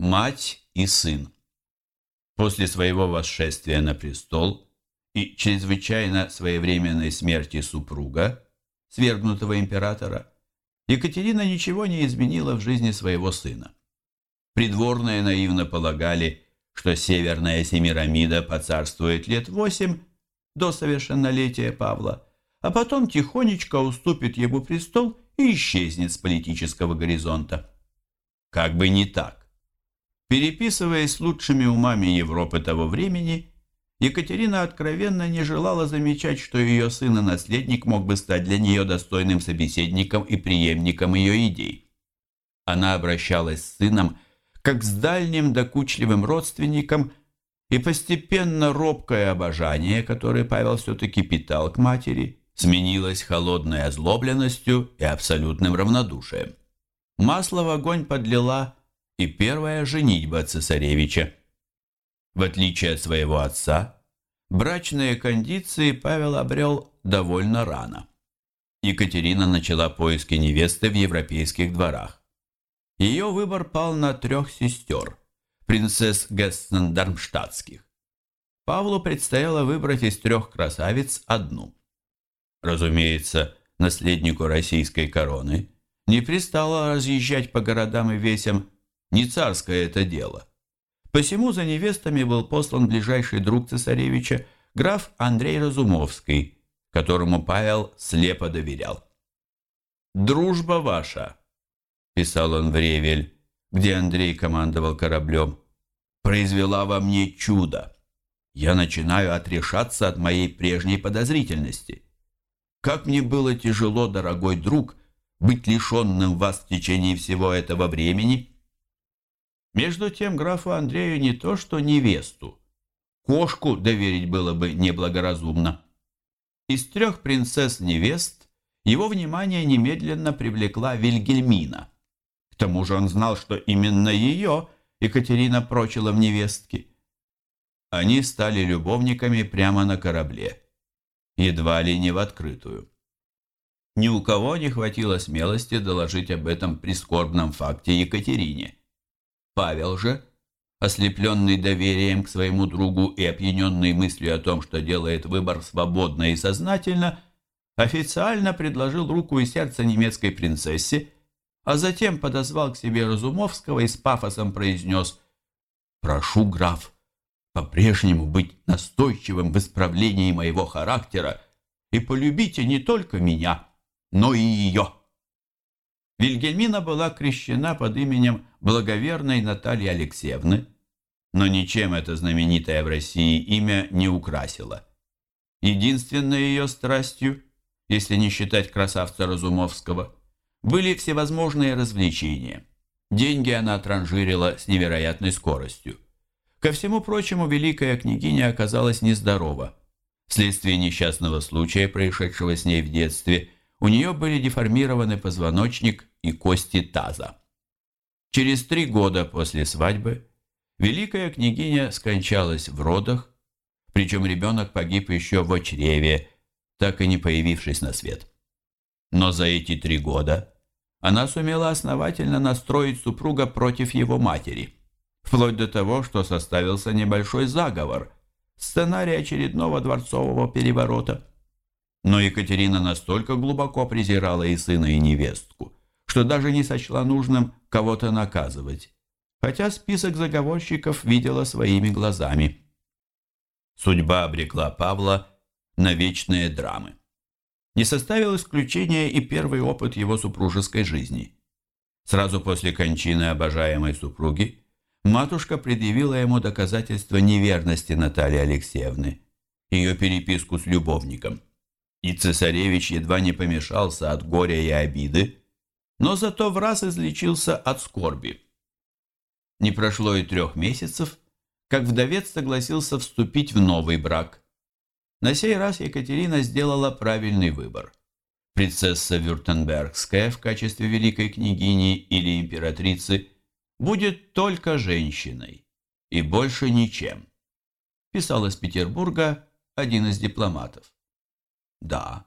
Мать и сын. После своего восшествия на престол и чрезвычайно своевременной смерти супруга, свергнутого императора, Екатерина ничего не изменила в жизни своего сына. Придворные наивно полагали, что Северная Семирамида поцарствует лет восемь до совершеннолетия Павла, а потом тихонечко уступит ему престол и исчезнет с политического горизонта. Как бы не так. Переписываясь с лучшими умами Европы того времени, Екатерина откровенно не желала замечать, что ее сын и наследник мог бы стать для нее достойным собеседником и преемником ее идей. Она обращалась с сыном как с дальним докучливым родственником, и постепенно робкое обожание, которое Павел все-таки питал к матери, сменилось холодной озлобленностью и абсолютным равнодушием. Масло в огонь подлила и первая женитьба цесаревича. В отличие от своего отца, брачные кондиции Павел обрел довольно рано. Екатерина начала поиски невесты в европейских дворах. Ее выбор пал на трех сестер, принцесс Гессен-Дармштадтских. Павлу предстояло выбрать из трех красавиц одну. Разумеется, наследнику российской короны не пристало разъезжать по городам и весям не царское это дело. Посему за невестами был послан ближайший друг цесаревича, граф Андрей Разумовский, которому Павел слепо доверял. «Дружба ваша», — писал он в Ревель, где Андрей командовал кораблем, «произвела во мне чудо. Я начинаю отрешаться от моей прежней подозрительности. Как мне было тяжело, дорогой друг, быть лишенным вас в течение всего этого времени» Между тем графу Андрею не то что невесту, кошку доверить было бы неблагоразумно. Из трех принцесс-невест его внимание немедленно привлекла Вильгельмина. К тому же он знал, что именно ее Екатерина прочила в невестке. Они стали любовниками прямо на корабле, едва ли не в открытую. Ни у кого не хватило смелости доложить об этом прискорбном факте Екатерине. Павел же, ослепленный доверием к своему другу и опьяненный мыслью о том, что делает выбор свободно и сознательно, официально предложил руку и сердце немецкой принцессе, а затем подозвал к себе Разумовского и с пафосом произнес «Прошу, граф, по-прежнему быть настойчивым в исправлении моего характера и полюбите не только меня, но и ее». Вильгельмина была крещена под именем благоверной Натальи Алексеевны, но ничем это знаменитое в России имя не украсило. Единственной ее страстью, если не считать красавца Разумовского, были всевозможные развлечения. Деньги она транжирила с невероятной скоростью. Ко всему прочему, великая княгиня оказалась нездорова. Вследствие несчастного случая, происшедшего с ней в детстве, у нее были деформированы позвоночник и кости таза. Через три года после свадьбы великая княгиня скончалась в родах, причем ребенок погиб еще в чреве, так и не появившись на свет. Но за эти три года она сумела основательно настроить супруга против его матери, вплоть до того, что составился небольшой заговор, сценарий очередного дворцового переворота. Но Екатерина настолько глубоко презирала и сына, и невестку, что даже не сочла нужным кого-то наказывать, хотя список заговорщиков видела своими глазами. Судьба обрекла Павла на вечные драмы. Не составил исключения и первый опыт его супружеской жизни. Сразу после кончины обожаемой супруги матушка предъявила ему доказательства неверности Натальи Алексеевны, ее переписку с любовником. И цесаревич едва не помешался от горя и обиды, но зато в раз излечился от скорби. Не прошло и трех месяцев, как вдовец согласился вступить в новый брак. На сей раз Екатерина сделала правильный выбор. Принцесса Вюртембергская в качестве великой княгини или императрицы будет только женщиной и больше ничем, писал из Петербурга один из дипломатов. Да,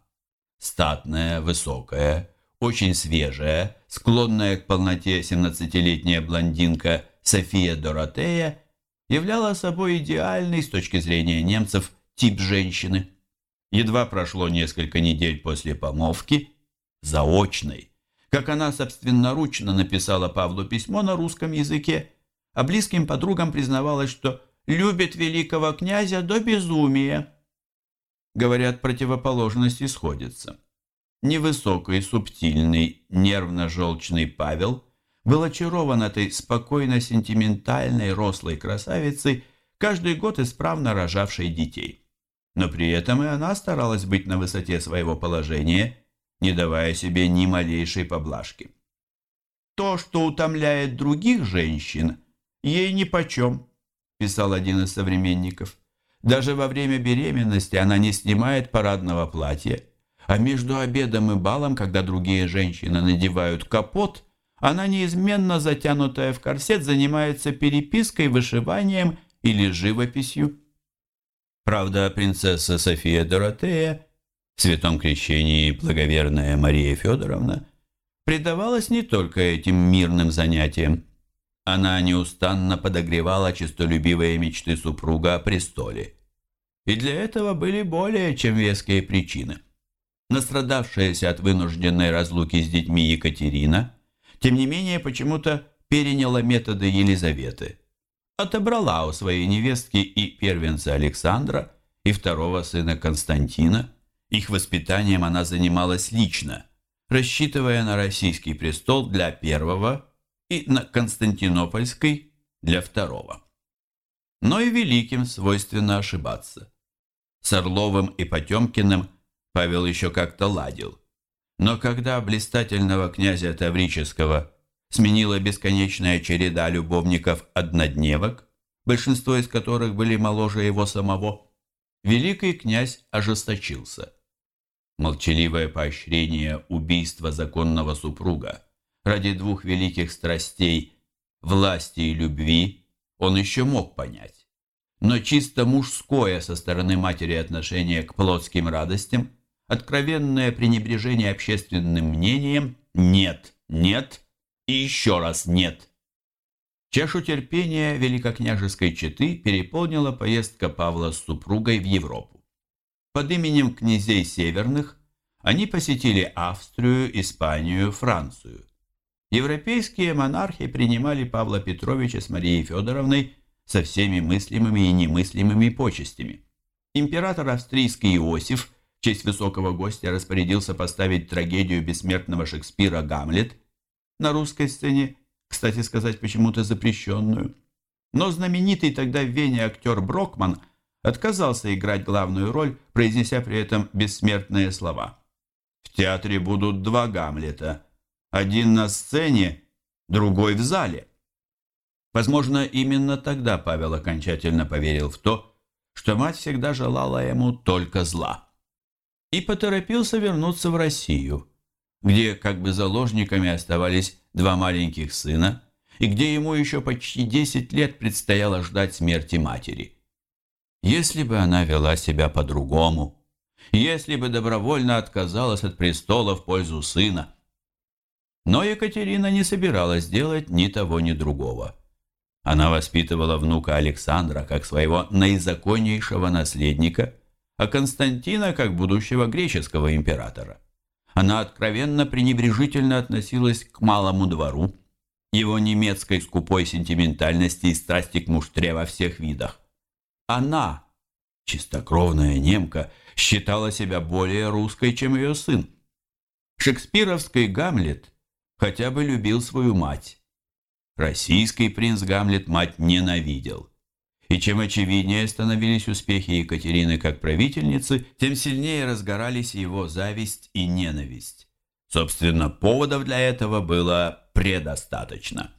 статная, высокая, очень свежая, склонная к полноте 17-летняя блондинка София Доротея являла собой идеальный с точки зрения немцев тип женщины. Едва прошло несколько недель после помолвки, заочной, как она собственноручно написала Павлу письмо на русском языке, а близким подругам признавалась, что любит великого князя до безумия. Говорят, противоположности сходятся. Невысокий, субтильный, нервно-желчный Павел был очарован этой спокойно-сентиментальной, рослой красавицей, каждый год исправно рожавшей детей. Но при этом и она старалась быть на высоте своего положения, не давая себе ни малейшей поблажки. То, что утомляет других женщин, ей нипочем писал один из современников. Даже во время беременности она не снимает парадного платья, а между обедом и балом, когда другие женщины надевают капот, она неизменно затянутая в корсет занимается перепиской, вышиванием или живописью. Правда, принцесса София Доротея, в святом крещении благоверная Мария Федоровна, предавалась не только этим мирным занятиям. Она неустанно подогревала честолюбивые мечты супруга о престоле. И для этого были более чем веские причины. Настрадавшаяся от вынужденной разлуки с детьми Екатерина, тем не менее почему-то переняла методы Елизаветы. Отобрала у своей невестки и первенца Александра, и второго сына Константина. Их воспитанием она занималась лично, рассчитывая на российский престол для первого и на Константинопольской для второго. Но и великим свойственно ошибаться. С Орловым и Потемкиным Павел еще как-то ладил. Но когда блистательного князя Таврического сменила бесконечная череда любовников-однодневок, большинство из которых были моложе его самого, великий князь ожесточился. Молчаливое поощрение убийства законного супруга ради двух великих страстей – власти и любви – он еще мог понять. Но чисто мужское со стороны матери отношение к плотским радостям, откровенное пренебрежение общественным мнением – нет, нет и еще раз нет. Чашу терпения великокняжеской четы переполнила поездка Павла с супругой в Европу. Под именем князей северных они посетили Австрию, Испанию, Францию – Европейские монархи принимали Павла Петровича с Марией Федоровной со всеми мыслимыми и немыслимыми почестями. Император австрийский Иосиф честь высокого гостя распорядился поставить трагедию бессмертного Шекспира «Гамлет» на русской сцене, кстати сказать, почему-то запрещенную. Но знаменитый тогда в Вене актер Брокман отказался играть главную роль, произнеся при этом бессмертные слова. «В театре будут два Гамлета», один на сцене, другой в зале. Возможно, именно тогда Павел окончательно поверил в то, что мать всегда желала ему только зла. И поторопился вернуться в Россию, где как бы заложниками оставались два маленьких сына, и где ему еще почти 10 лет предстояло ждать смерти матери. Если бы она вела себя по-другому, если бы добровольно отказалась от престола в пользу сына, но Екатерина не собиралась делать ни того, ни другого. Она воспитывала внука Александра как своего наизаконнейшего наследника, а Константина как будущего греческого императора. Она откровенно пренебрежительно относилась к малому двору, его немецкой скупой сентиментальности и страсти к муштре во всех видах. Она, чистокровная немка, считала себя более русской, чем ее сын. Шекспировский Гамлет хотя бы любил свою мать. Российский принц Гамлет мать ненавидел. И чем очевиднее становились успехи Екатерины как правительницы, тем сильнее разгорались его зависть и ненависть. Собственно, поводов для этого было предостаточно.